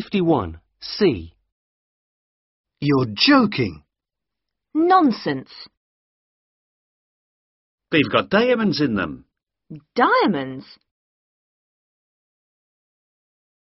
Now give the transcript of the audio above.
51. C. You're joking. Nonsense. They've got diamonds in them. Diamonds?